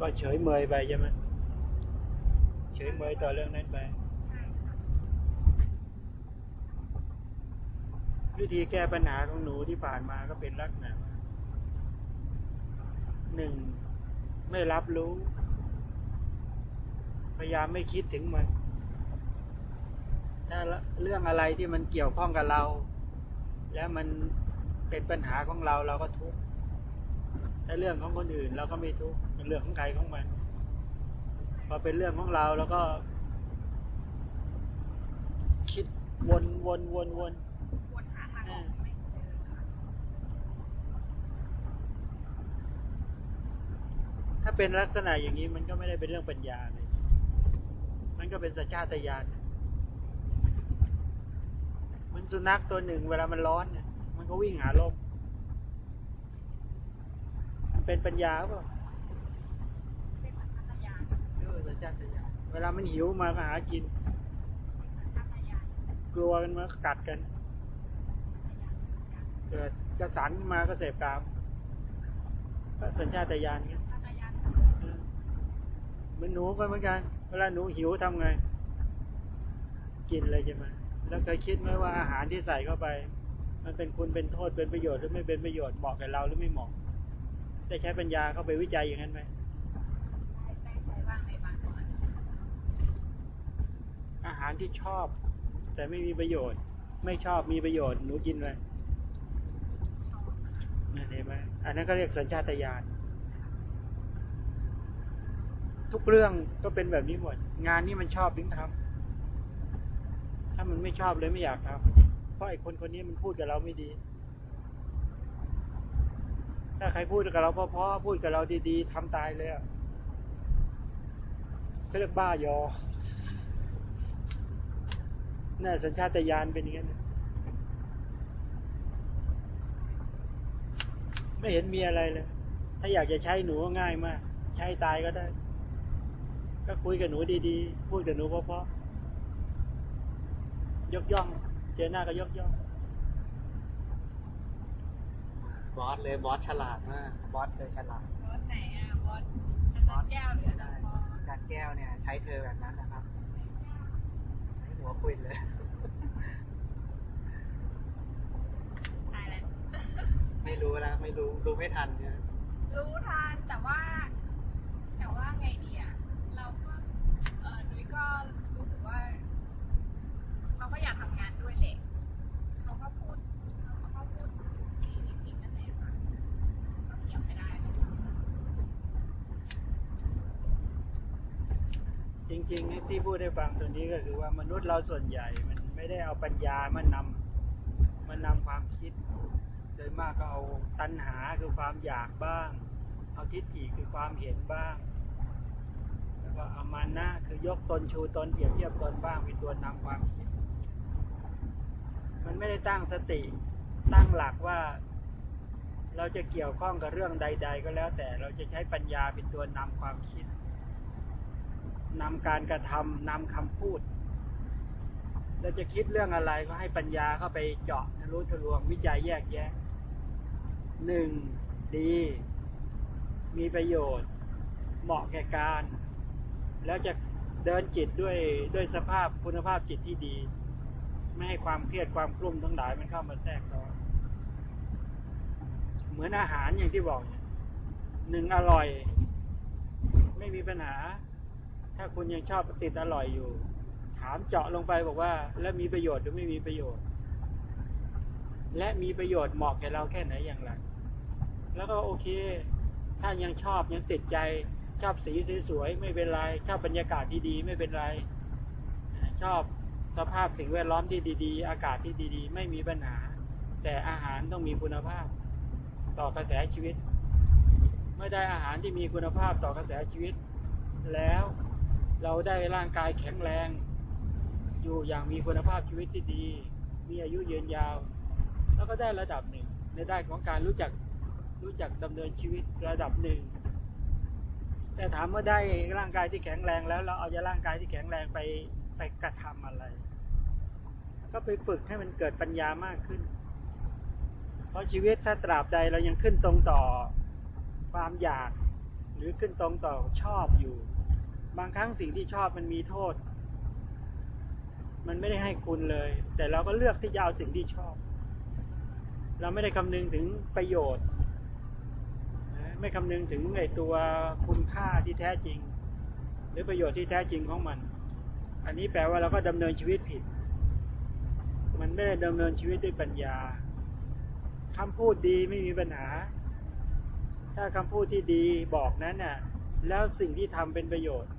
ก็เฉยเมยไปใช่ไหมเฉยเมยต่อเรื่องนั้นไป วิธีแก้ปัญหาของหนูที่ผ่านมาก็เป็นลักษณะหนึ่งไม่รับรู้ พยายามไม่คิดถึงมันถ้าเรื่องอะไรที่มันเกี่ยวข้องกับเรา แล้วมันเป็นปัญหาของเราเราก็ทุกข์ ถ้าเรื่องของคนอื่นเราก็ไม่ทุกข์เป็นเรื่องของใครของมัน พอเป็นเรื่องของเราแล้วก็ คิดวนวนวนวนวนหาทางออกไม่เจอถ้าเป็นลักษณะอย่างนี้มันก็ไม่ได้เป็นเรื่องปัญญาเลย มันก็เป็นสัญชาตญาณมันสุนัขตัวหนึ่ง เวลามันร้อนเนี่ย มันก็วิ่งหาลมมัน เป็นปัญญาเปล่าเป็นสัญชาตญาณเวลามันหิวมาหากิน กลัวกันมากัดกัน เกิดกระสันมาก็เสพกามก็สัญชาตญาณเงี้ยมันหนูก็เหมือนกัน เวลาหนูหิวทำไง กินเลยใช่ไหมแล้วเคยคิดไหมว่าอาหารที่ใส่เข้าไป มันเป็นคุณเป็นโทษเป็นประโยชน์หรือไม่เป็นประโยชน์เหมาะกับเราหรือไม่เหมาะ ได้ใช้ปัญญาเข้าไปวิจัยอย่างนั้นไหมอาหารที่ชอบ แต่ไม่มีประโยชน์ ไม่ชอบมีประโยชน์หนูกินเลยนั่นเห็นไหมอันนั้นก็เรียกสัญชาตญาณทุกเรื่องก็เป็นแบบนี้หมด งานนี้มันชอบถึงทำถ้ามันไม่ชอบเลยไม่อยากทำเพราะไอ้คนคนนี้มันพูดกับเราไม่ดี ถ้าใครพูดกับเราเพราะพูดกับเราดีๆทำตายเลยอะเขาเรียกบ้ายอน่าสัญชาตญาณเป็นอย่างนี้ไม่เห็นมีอะไรเลย ถ้าอยากจะใช้หนูง่ายมาก ใช้ตายก็ได้ ก็คุยกับหนูดีๆ พูดกับหนูเพราะๆยกย่อง เจอหน้าก็ยกย่อง boss เลย boss ฉลาดมาก boss เลยฉลาด boss ไหนอะ boss boss แก้วหรืออาจารย์อาจารย์แก้วเนี่ย ใช้เธอแบบนั้นนะครับให้หัวคุยเลยตายแล้วไม่รู้นะไม่รู้รู้ไม่ทันเนี่ยรู้ทันแต่ว่า แต่ว่าไงดีอะก็รู้สึกว่า เราก็อยากทำงานด้วยแหละเขาก็พูดเขาก็พูดดีจริงๆนั่นแหละค่ะก็เทียบไม่ได้ จริงๆที่พูดให้ฟังตัวนี้ก็คือว่ามนุษย์เราส่วนใหญ่ มันไม่ได้เอาปัญญามานำมานำความคิด โดยมากก็เอาตัณหาคือความอยากบ้าง เอาทิฏฐิคือความเห็นบ้าง แล้วก็อามานะคือยกตนชูตนเปรียบเทียบตนบ้างเป็นตัวนำความคิด มันไม่ได้ตั้งสติ ตั้งหลักว่าเราจะเกี่ยวข้องกับเรื่องใด ๆ ก็แล้วแต่เราจะใช้ปัญญาเป็นตัวนำความคิด นำการกระทำนำคำพูด เราจะคิดเรื่องอะไรก็ให้ปัญญาเข้าไปเจาะทะลุทะลวงวิจัยแยกแยะหนึ่งดี มีประโยชน์ เหมาะแก่การ แล้วจะเดินจิตด้วยด้วยสภาพคุณภาพจิตที่ดี ไม่ให้ความเครียดความกลุ้มทั้งหลายมันเข้ามาแทรกซ้อนเหมือนอาหารอย่างที่บอกหนึ่งอร่อย ไม่มีปัญหา ถ้าคุณยังชอบติดอร่อยอยู่ ถามเจาะลงไปบอกว่า แล้วมีประโยชน์หรือไม่มีประโยชน์ และมีประโยชน์เหมาะแก่เราแค่ไหนอย่างไรแล้วก็โอเค ถ้ายังชอบยังติดใจ ชอบสีสวยๆไม่เป็นไร ชอบบรรยากาศดีๆไม่เป็นไรชอบสภาพสิ่งแวดล้อมที่ดีๆ อากาศที่ดีๆ ไม่มีปัญหา แต่อาหารต้องมีคุณภาพ ต่อกระแสชีวิตไม่ได้อาหารที่มีคุณภาพต่อกระแสชีวิต แล้ว เราได้ร่างกายแข็งแรง อยู่อย่างมีคุณภาพชีวิตที่ดี มีอายุยืนยาว แล้วก็ได้ระดับหนึ่ง ในด้านของการรู้จักรู้จักดำเนินชีวิตระดับหนึ่ง แต่ถามว่าได้ร่างกายที่แข็งแรงแล้ว เราเอาจะร่างกายที่แข็งแรงไปไปกระทำอะไร ก็ไปฝึกให้มันเกิดปัญญามากขึ้น เพราะชีวิตถ้าตราบใดเรายังขึ้นตรงต่อความอยาก หรือขึ้นตรงต่อชอบอยู่ บางครั้งสิ่งที่ชอบมันมีโทษ มันไม่ได้ให้คุณเลย แต่เราก็เลือกที่จะเอาสิ่งที่ชอบ เราไม่ได้คำนึงถึงประโยชน์ ไม่คำนึงถึงไอตัวคุณค่าที่แท้จริง หรือประโยชน์ที่แท้จริงของมัน อันนี้แปลว่าเราก็ดำเนินชีวิตผิด มันไม่ได้ดำเนินชีวิตด้วยปัญญาคำพูดดีไม่มีปัญหา ถ้าคำพูดที่ดีบอกนั้นน่ะ แล้วสิ่งที่ทำเป็นประโยชน์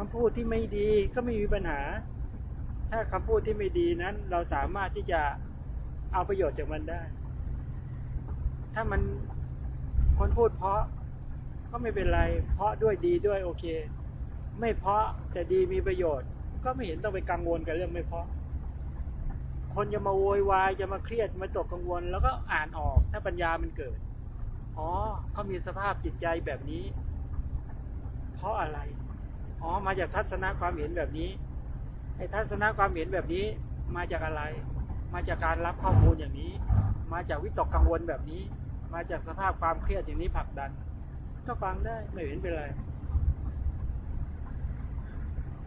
คำพูดที่ไม่ดีก็ไม่มีปัญหา ถ้าคำพูดที่ไม่ดีนั้น เราสามารถที่จะเอาประโยชน์จากมันได้ ถ้ามันคนพูดเพราะก็ไม่เป็นไร เพราะด้วยดีด้วยโอเค ไม่เพราะแต่ดีมีประโยชน์ ก็ไม่เห็นต้องไปกังวลกับเรื่องไม่เพราะ คนจะมาโวยวายจะมาเครียดมาตกกังวล แล้วก็อ่านออกถ้าปัญญามันเกิด อ๋อเขามีสภาพจิตใจแบบนี้ เพราะอะไร อ๋อ มาจากทัศนะความเห็นแบบนี้ ไอ้ทัศนะความเห็นแบบนี้ มาจากอะไร มาจากการรับข้อมูลอย่างนี้ มาจากวิตกกังวลแบบนี้ มาจากสภาพความเครียดอย่างนี้ผลักดัน ก็ฟังได้ไม่เห็นเป็นไร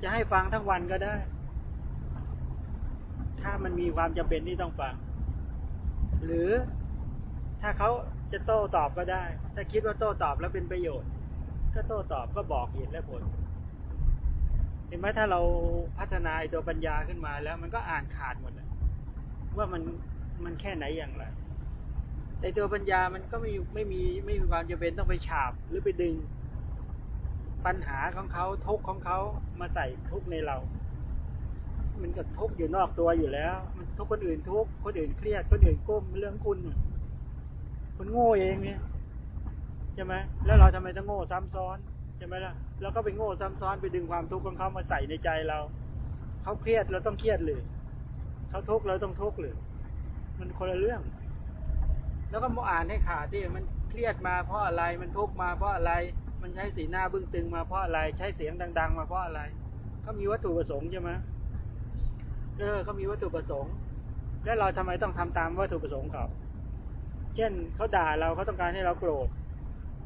จะให้ฟังทั้งวันก็ได้ ถ้ามันมีความจำเป็นที่ต้องฟัง หรือถ้าเขาจะโต้ตอบก็ได้ ถ้าคิดว่าโต้ตอบแล้วเป็นประโยชน์ ก็โต้ตอบก็บอกเหตุและผล เห็นไหมถ้าเราพัฒนาตัวปัญญาขึ้นมาแล้ว มันก็อ่านขาดหมดว่ามันมันแค่ไหนอย่างไรแต่ตัวปัญญามันก็ไม่ไม่มีไม่มีความจำเป็นต้องไปฉาบหรือไปดึง ปัญหาของเขาทุกของเขามาใส่ทุกในเรา มันก็ทุกอยู่นอกตัวอยู่แล้ว มันทุกคนอื่นทุกคนอื่นเครียดคนอื่นก้มเรื่องคุณคุณโง่เองเนี่ยใช่ไหมแล้วเราทำไมต้องโง่ซ้ำซ้อน ช่ไหมล่ะแล้วก็ไปโง่ซ้ำซ้อนไปดึงความทุกข์ของเขามาใส่ในใจเราเขาเครียดเราต้องเครียดหรือเขาทุกข์เราต้องทุกข์หรือมันคนละเรื่อง แล้วก็มาอ่านให้ขาดที่มันเครียดมาเพราะอะไรมันทุกข์มาเพราะอะไร มันใช้สีหน้าบึ้งตึงมาเพราะอะไร ใช้เสียงดัง ๆ มาเพราะอะไรเขามีวัตถุประสงค์ใช่ไหมเออเขามีวัตถุประสงค์ แล้วเราทำไมต้องทำตามวัตถุประสงค์เขาเช่นเขาด่าเราเขาต้องการให้เราโกรธ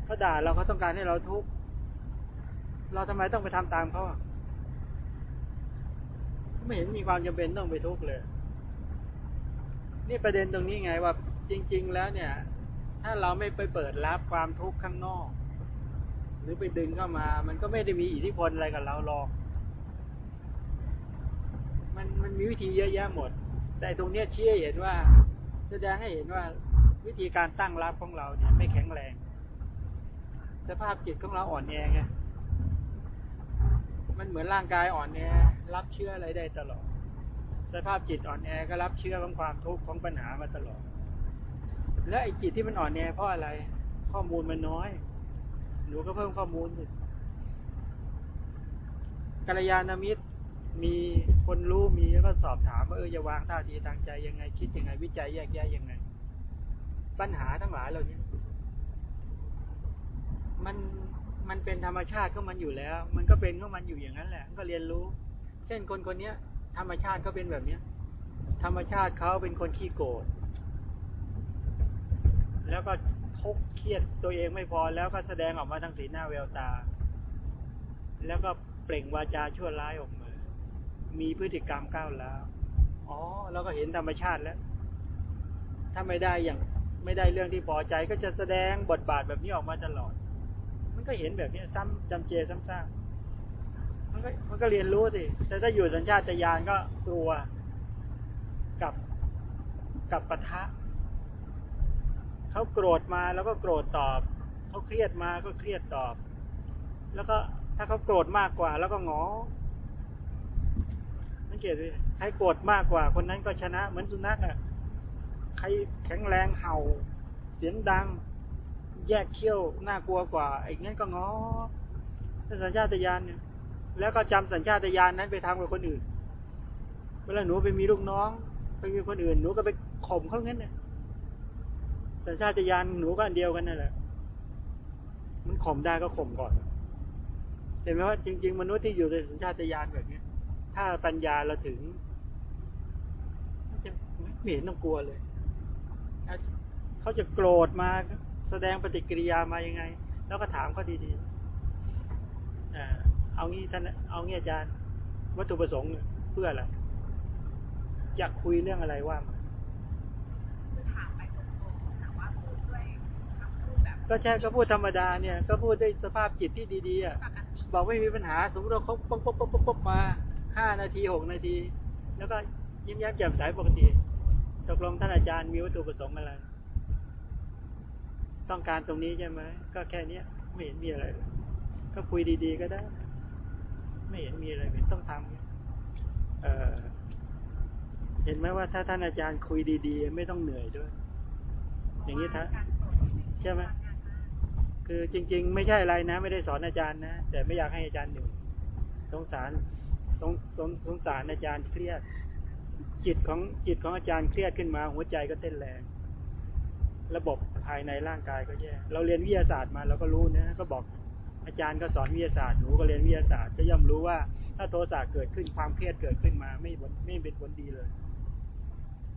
เขาด่าเราเขาต้องการให้เราทุกข์ เราทำไมต้องไปทำตามเขาไม่เห็นมีความจำเป็นต้องไปทุกข์เลย นี่ประเด็นตรงนี้ไงว่าจริง ๆ แล้วเนี่ย ถ้าเราไม่ไปเปิดรับความทุกข์ข้างนอก หรือไปดึงเข้ามา มันก็ไม่ได้มีอิทธิพลอะไรกับเราหรอกมันมันมีวิธีเยอะแยะหมด แต่ตรงเนี้ยชี้ให้เห็นว่า แสดงให้เห็นว่าวิธีการตั้งรับของเราเนี่ยไม่แข็งแรง สภาพจิตของเราอ่อนแอไง มันเหมือนร่างกายอ่อนแอรับเชื้ออะไรได้ตลอด สภาพจิตอ่อนแอก็รับเชื้อของความทุกข์ของปัญหามาตลอด และไอ้จิตที่มันอ่อนแอเพราะอะไร ข้อมูลมันน้อย หนูก็เพิ่มข้อมูลสิกัลยาณมิตรมีคนรู้มีแล้วก็สอบถามว่าเออจะวางท่าทีทางใจยังไง คิดยังไง วิจัยแยกแยะยังไง ปัญหาทั้งหลายเหล่านี้มัน มันเป็นธรรมชาติของมันอยู่แล้ว มันก็เป็นของมันอยู่อย่างนั้นแหละก็เรียนรู้ เช่นคนคนนี้ยธรรมชาติก็เป็นแบบเนี้ย ธรรมชาติเขาเป็นคนขี้โกรธแล้วก็ทุกข์เครียดตัวเองไม่พอแล้วก็แสดงออกมาทางสีหน้าแววตา แล้วก็เปล่งวาจาชั่วร้ายออกมา มีพฤติกรรมก้าวร้าวอ๋อเราก็เห็นธรรมชาติแล้ว ถ้าไม่ได้อย่างไม่ได้เรื่องที่พอใจก็จะแสดงบทบาทแบบนี้ออกมาตลอด ก็เห็นแบบนี้ซ้ำจำเจซ้ำซากมันก็มันก็เรียนรู้สิแต่ถ้าอยู่สัญชาตญาณก็กลัวกับกับปะทะเขาโกรธมาแล้วก็โกรธตอบเขาเครียดมาก็เครียดตอบ แล้วก็ถ้าเขาโกรธมากกว่า แล้วก็งอสังเกตดิใครโกรธมากกว่า คนนั้นก็ชนะเหมือนสุนัขอะใครแข็งแรงเห่า เสียงดัง แยกเขี้ยวน่ากลัวกว่าไอ้งั้นก็งอเป็นสัญชาตญาณเนี่ย แล้วก็จำสัญชาตญาณนั้นไปทำกับคนอื่น เวลาหนูไปมีลูกน้อง ไปมีคนอื่น หนูก็ไปข่มเขางั้นเนี่ยสัญชาตญาณหนูก็อันเดียวกันนั่นแหละ มันข่มได้ก็ข่มก่อน เห็นไหมว่าจริง ๆ มนุษย์ที่อยู่ในสัญชาตญาณแบบนี้ถ้าปัญญาเราถึงจะไม่เห็นต้องกลัวเลยเขาจะโกรธมา แสดงปฏิกิริยามายังไง แล้วก็ถามเขาดีๆอ่าเอางี้ท่านเอางี้อาจารย์ วัตถุประสงค์เพื่ออะไรอยากคุยเรื่องอะไรว่ามาคือถามไปตรงๆแต่ว่าพูดด้วยคำพูดแบบก็ใช่ก็พูดธรรมดาเนี่ย ก็พูดด้วยสภาพจิตที่ดีๆอะปกติบอกไม่มีปัญหาสมมติเราเขาปุ๊บปุ๊บปุ๊บปุ๊บปุ๊บมาห้านาทีหกนาที แล้วก็ยิ้มแย้มแจ่มใสปกติตกลงท่านอาจารย์มีวัตถุประสงค์อะไร ต้องการตรงนี้ใช่ไหมก็แค่เนี้ยไม่เห็นมีอะไรเลยก็คุยดีๆก็ได้ ไม่เห็นมีอะไรไม่ต้องทำเออเห็นไหมว่าถ้าท่านอาจารย์คุยดีๆ ไม่ต้องเหนื่อยด้วย อย่างนี้ท่านใช่ไหมคือจริง ๆ ไม่ใช่อะไรนะ ไม่ได้สอนอาจารย์นะแต่ไม่อยากให้อาจารย์เหนื่อยสงสารสงสงสงสารอาจารย์เครียด จิตของจิตของอาจารย์เครียดขึ้นมา หัวใจก็เต้นแรง ระบบ ภายในร่างกายก็แย่เราเรียนวิทยาศาสตร์มาเราก็รู้นะก็บอกอาจารย์ก็สอนวิทยาศาสตร์หนูก็เรียนวิทยาศาสตร์ก็ย่อมรู้ว่า ถ้าโทสะเกิดขึ้นความเครียดเกิดขึ้นมาไม่ไม่เป็นผลดีเลย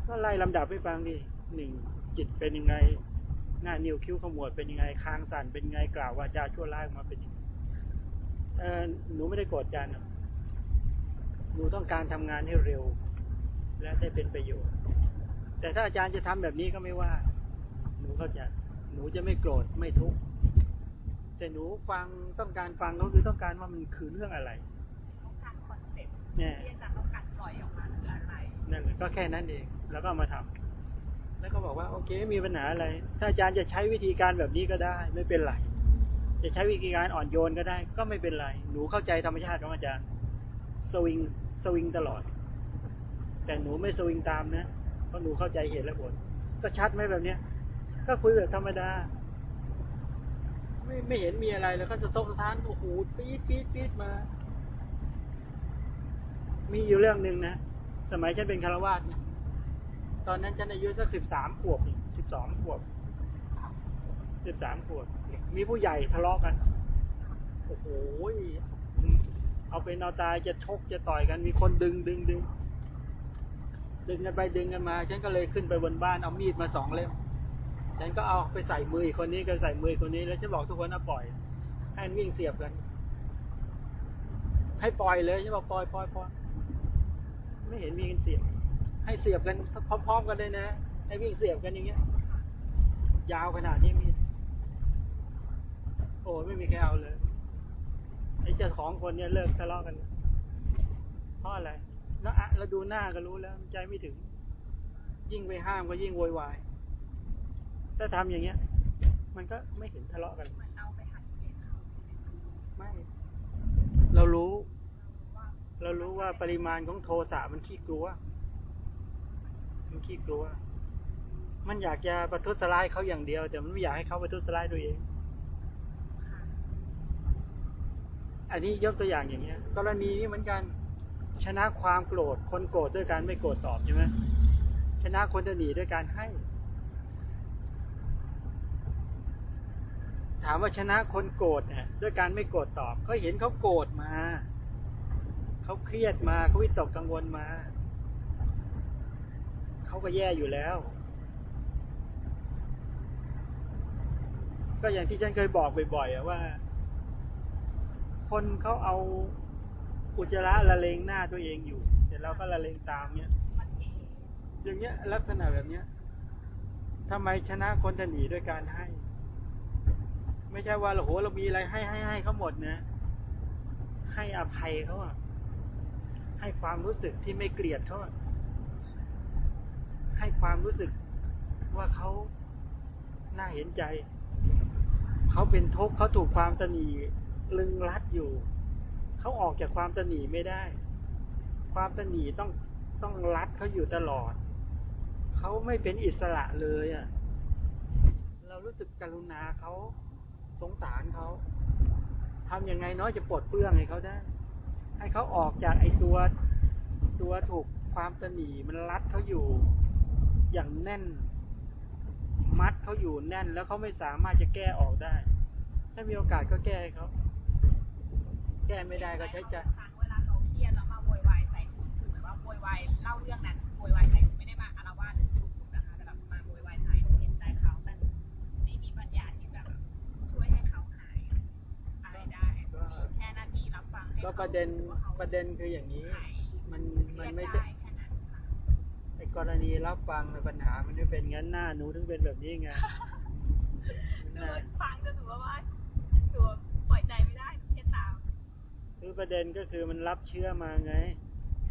ก็ไล่ลำดับให้ฟังดิหนึ่งจิตเป็นยังไงหน้านิ้วคิ้วขมวดเป็นยังไงคางสั่นเป็นยังไงกล่าววาจาชั่วร้ายออกมาเป็นยังไงเออหนูไม่ได้โกรธอาจารย์หรอกหนูต้องการทำงานให้เร็ว และได้เป็นประโยชน์ แต่ถ้าอาจารย์จะทำแบบนี้ก็ไม่ว่า หนูเข้าใจหนูจะไม่โกรธไม่ทุกข์แต่หนูฟังต้องการฟังก็คือต้องการว่ามันคือเรื่องอะไรต้องการ concept เนี่ยที่อาจารย์ต้องการปล่อยออกมาคืออะไรนั่นแหละก็แค่นั้นเองแล้วก็เอามาทำแล้วก็บอกว่าโอเคไม่มีปัญหาอะไร ถ้าอาจารย์จะใช้วิธีการแบบนี้ก็ได้ ไม่เป็นไรจะใช้วิธีการอ่อนโยนก็ได้ ก็ไม่เป็นไร หนูเข้าใจธรรมชาติของอาจารย์ swing swing ตลอด แต่หนูไม่สวิงตามนะเพราะหนูเข้าใจเหตุและผลก็ชัดไหมแบบเนี้ย ก็คุยแบบธรรมดา ไม่ไม่เห็นมีอะไรแล้วก็สะทกสะท้านโอ้โหปี๊ดปี๊ดปี๊ดมา มีอยู่เรื่องหนึ่งนะ สมัยฉันเป็นคารวาสเนี่ยตอนนั้นฉันอายุสักสิบสามขวบสิบสองขวบสิบสามขวบ มีผู้ใหญ่ทะเลาะกัน โอ้โหเอาเป็นเอาตายจะชกจะต่อยกัน มีคนดึงดึงดึงดึงกันไปดึงกันมา ฉันก็เลยขึ้นไปบนบ้านเอามีดมาสองเล่ม ฉันก็เอาไปใส่มืออีกคนนี้ก็ใส่มือคนนี้ แล้วฉันบอกทุกคนว่าปล่อยให้มันวิ่งเสียบกัน ให้ปล่อยเลยฉันบอกปล่อยปล่อยปล่อยไม่เห็นมีกันเสียบ ให้เสียบกันพร้อมๆกันเลยนะ ให้วิ่งเสียบกันอย่างเงี้ย ยาวขนาดนี้มี โอ้ไม่มีใครเอาเลยไอ้เจ้าของคนเนี่ยเลิกทะเลาะกันเพราะอะไรแล้วอะเราดูหน้าก็รู้แล้ว ใจไม่ถึง ยิ่งไปห้ามก็ยิ่งโวยวาย ถ้าทำอย่างเงี้ย มันก็ไม่เห็นทะเลาะกันไปหัดเรียนเขาไม่เรารู้ เรารู้ว่าปริมาณของโทสะมันขี้กลัว มันขี้กลัว มันอยากจะประทุษร้ายเขาอย่างเดียว แต่มันไม่อยากให้เขาประทุษร้ายตัวเอง อันนี้ยกตัวอย่างอย่างเงี้ย กรณีนี้เหมือนกันชนะความโกรธ คนโกรธด้วยการไม่โกรธตอบใช่ไหมชนะคนจะหนีด้วยการให้ามว่าชนะคนโกรธเนี่ยด้วยการไม่โกรธตอบก็เห็นเขาโกรธมาเขาเครียดมาเขาวิตกกังวลมาเขาก็แย่อยู่แล้ว ก็อย่างที่ฉันเคยบอกบ่อยๆอะว่า คนเขาเอาอุจจาระละเลงหน้าตัวเองอยู่แต่เราก็ละเลงตามเนี้ยองอย่างเงี้ยลักษณะแบบเนี้ยทำไมชนะคนจะหนีด้วยการให้ ไม่ใช่ว่าโอ้โหเรามีอะไรให้ให้ให้เขาหมดนะ ให้อภัยเขาอะให้ความรู้สึกที่ไม่เกลียดเขาอะให้ความรู้สึกว่าเขาน่าเห็นใจ เขาเป็นทุกข์เขาถูกความตนีลึงรัดอยู่ เขาออกจากความตนีไม่ได้ ความตนีต้องต้องรัดเขาอยู่ตลอด เขาไม่เป็นอิสระเลยอะ เรารู้สึกกรุณาเขา สงสารเขาทำยังไงเน้อยจะปลดเปลื้องให้เขาได้ ให้เขาออกจากไอ้ตัวตัวถูกความตนีมันรัดเขาอยู่อย่างแน่น มัดเขาอยู่แน่น แล้วเขาไม่สามารถจะแก้ออกได้ ถ้ามีโอกาสก็แก้เขาแก้ไม่ได้ก็ใช้ใจครั้งเวลาเขาเครียดแล้วมาโวยวายใส่คุณคือเหมือนว่าโวยวายเล่าเรื่องนั้นโวยวายใส่คุณไม่ได้มาอารวาสหรือทุบคุณนะคะแต่แบบมาโวยวายใส่เห็นใจเขาแต่ไม่มีปัญญาที่แบบช่วยให้เขาหา ประเด็นประเด็นคืออย่างนี้ มันมันไม่ได้ใช่แค่นั้นค่ะไอ้กรณีรับฟังในปัญหามันไม่เป็นงั้นหน้าหนูถึงเป็นแบบนี้ไงหนูน่าฟังจนหนูว่าว่าหนูปล่อยใจไม่ได้หนูเครียดตามคือประเด็นก็คือมันรับเชื้อมาไง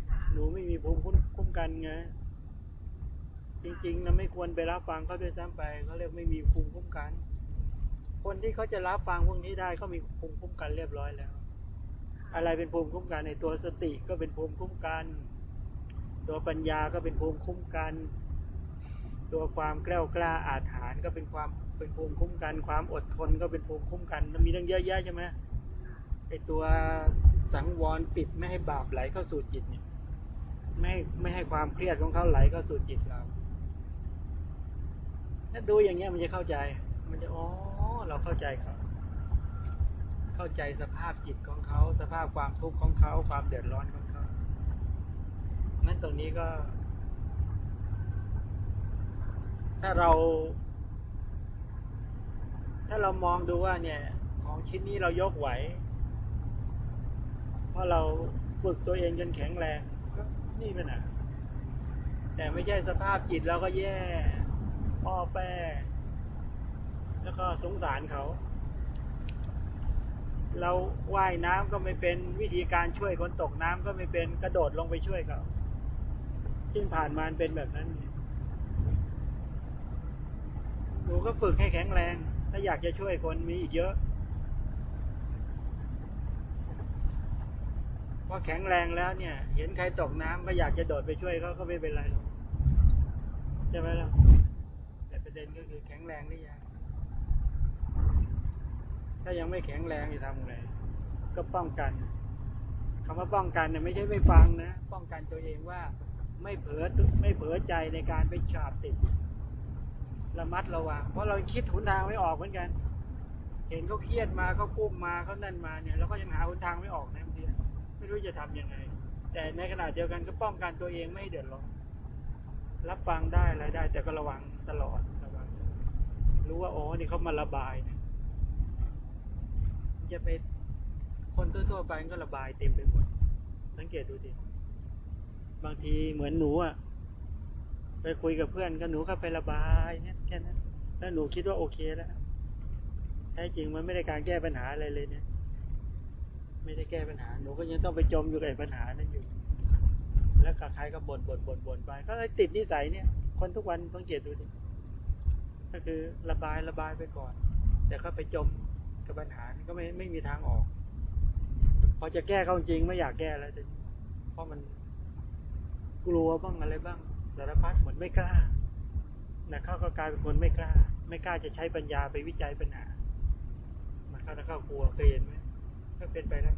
ค่ะหนูไม่มีภูมิคุ้มคุ้มกันไงจริงๆนะไม่ควรไปรับฟังเขาด้วยซ้ำไปเขาเรียกไม่มีภูมิคุ้มกัน คนที่เขาจะรับฟังพวกนี้ได้เขามีภูมิคุ้มกันเรียบร้อยแล้ว อะไรเป็นภูมิคุ้มกันในตัวสติก็เป็นภูมิคุ้มกัน ตัวปัญญาก็เป็นภูมิคุ้มกัน ตัวความแกล้วกล้าอาถรรพ์ก็เป็นความเป็นภูมิคุ้มกัน ความอดทนก็เป็นภูมิคุ้มกันมันมีเรื่องเยอะแยะใช่ไหมไอตัวสังวรปิดไม่ให้บาปไหลเข้าสู่จิตเนี่ยไม่ไม่ให้ความเครียดของเขาไหลเข้าสู่จิตเราถ้าดูอย่างเงี้ยมันจะเข้าใจ มันจะอ๋อเราเข้าใจเขา เข้าใจสภาพจิตของเขา สภาพความทุกข์ของเขา ความเดือดร้อนของเขางั้นตรงนี้ก็ ถ้าเรา ถ้าเรามองดูว่า เนี่ย ของชิ้นนี้เรายกไหว เพราะเราฝึกตัวเองจนแข็งแรงก็นี่เป็นอะแต่ไม่ใช่สภาพจิตเราก็แย่อ้อแป้แล้วก็สงสารเขา เราว่ายน้ำก็ไม่เป็นวิธีการช่วยคนตกน้ำก็ไม่เป็นกระโดดลงไปช่วยเขาที่ผ่านมาเป็นแบบนั้นหนูก็ฝึกให้แข็งแรง ถ้าอยากจะช่วยคนมีอีกเยอะพอแข็งแรงแล้วเนี่ย เห็นใครตกน้ำก็อยากจะโดดไปช่วยเขาก็ไม่เป็นไรหรอกใช่ไหมล่ะแต่ประเด็นก็คือแข็งแรงหรือยัง ถ้ายังไม่แข็งแรงจะทำไงก็ป้องกันคำว่าป้องกันเนี่ยไม่ใช่ไม่ฟังนะ ป้องกันตัวเองว่าไม่เผลอไม่เผลอใจในการไปฉาบติดระมัดระวังเพราะเราคิดหนทางไม่ออกเหมือนกัน เห็นเขาเครียดมาเขากุ้มมาเขานั่นมาเนี่ยเราก็ยังหาหนทางไม่ออกนะบางทีไม่รู้จะทำยังไง แต่ในขณะเดียวกันก็ป้องกันตัวเองไม่เดือดร้อนรับฟังได้อะไรได้ แต่ก็ระวังตลอดระวังรู้ว่าอ๋อนี่เขามาระบายนะ จะไปคนทั่วๆไปก็ระบายเต็มไปหมด สังเกตดูดิบางทีเหมือนหนูอะ ไปคุยกับเพื่อนก็หนูก็ไประบายเนี่ยแค่นั้นแล้วหนูคิดว่าโอเคแล้วแท้จริงมันไม่ได้การแก้ปัญหาอะไรเลยเนี่ย ไม่ได้แก้ปัญหา หนูก็ยังต้องไปจมอยู่กับปัญหานั้นอยู่ แล้วกับใครก็บ่นบ่นบ่นบ่นไป ก็เลยติดนิสัยเนี่ย คนทุกวันสังเกตดูดิก็คือระบายระบายไปก่อน แต่ก็ไปจม กับปัญหาก็ไม่ไม่มีทางออก พอจะแก้เขาจริงไม่อยากแก้แล้วเพราะมันกลัวบ้างอะไรบ้างสารพัดเหมือนไม่กล้านะเข้าก็กลายเป็นคนไม่กล้า ไม่กล้าจะใช้ปัญญาไปวิจัยปัญหามาเข้าแล้วเข้ากลัวเคยเห็นไหมก็เป็นไปแล้ว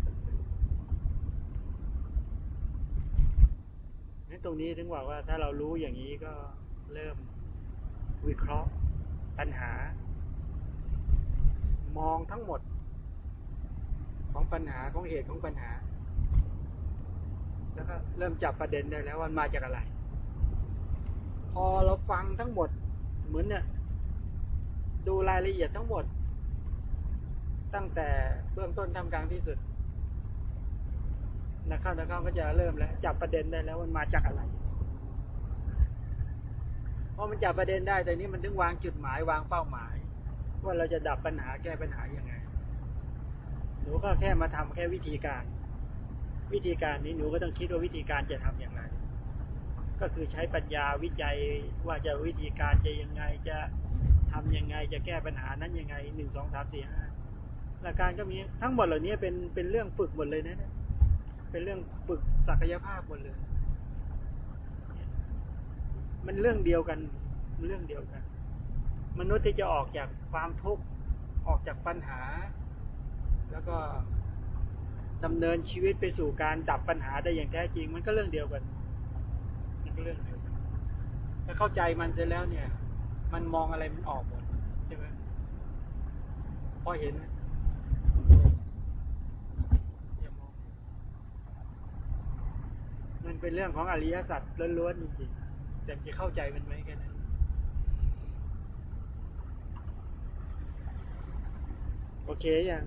นี่ตรงนี้ถึงบอกว่าถ้าเรารู้อย่างนี้ก็เริ่มวิเคราะห์ปัญหา มองทั้งหมด ของปัญหาของเหตุของปัญหา แล้วก็เริ่มจับประเด็นได้แล้วว่ามันมาจากอะไร พอเราฟังทั้งหมด เหมือนเนี่ย ดูรายละเอียดทั้งหมด ตั้งแต่เบื้องต้นทำกลางที่สุดนะครับนะครับก็จะเริ่มแล้วจับประเด็นได้แล้วมันมาจากอะไรพอมันจับประเด็นได้แต่นี้มันถึงวางจุดหมายวางเป้าหมาย ว่าเราจะดับปัญหาแก้ปัญหายังไง หนูก็แค่มาทำแค่วิธีการ วิธีการนี้หนูก็ต้องคิดว่าวิธีการจะทำอย่างไร ก็คือใช้ปัญญาวิจัยว่าจะวิธีการจะยังไงจะทำยังไงจะแก้ปัญหานั้นยังไงหนึ่งสองสามสี่ห้าหลักการก็มีทั้งหมดเหล่านี้เป็นเป็นเรื่องฝึกหมดเลยนะเนี่ยเป็นเรื่องฝึกศักยภาพหมดเลย มันเรื่องเดียวกันเรื่องเดียวกัน มนุษย์ที่จะออกจากความทุกข์ออกจากปัญหา แล้วก็ดำเนินชีวิตไปสู่การดับปัญหาได้อย่างแท้จริง มันก็เรื่องเดียวกันมันก็เรื่องเดียวกันถ้าเข้าใจมันเสร็จแล้วเนี่ย มันมองอะไรมันออกหมดใช่ไหมพอเห็นมันเป็นเรื่องของอริยสัจล้วนๆจริงๆแต่จะเข้าใจมันไหมแค่นั้ นโอเคยัง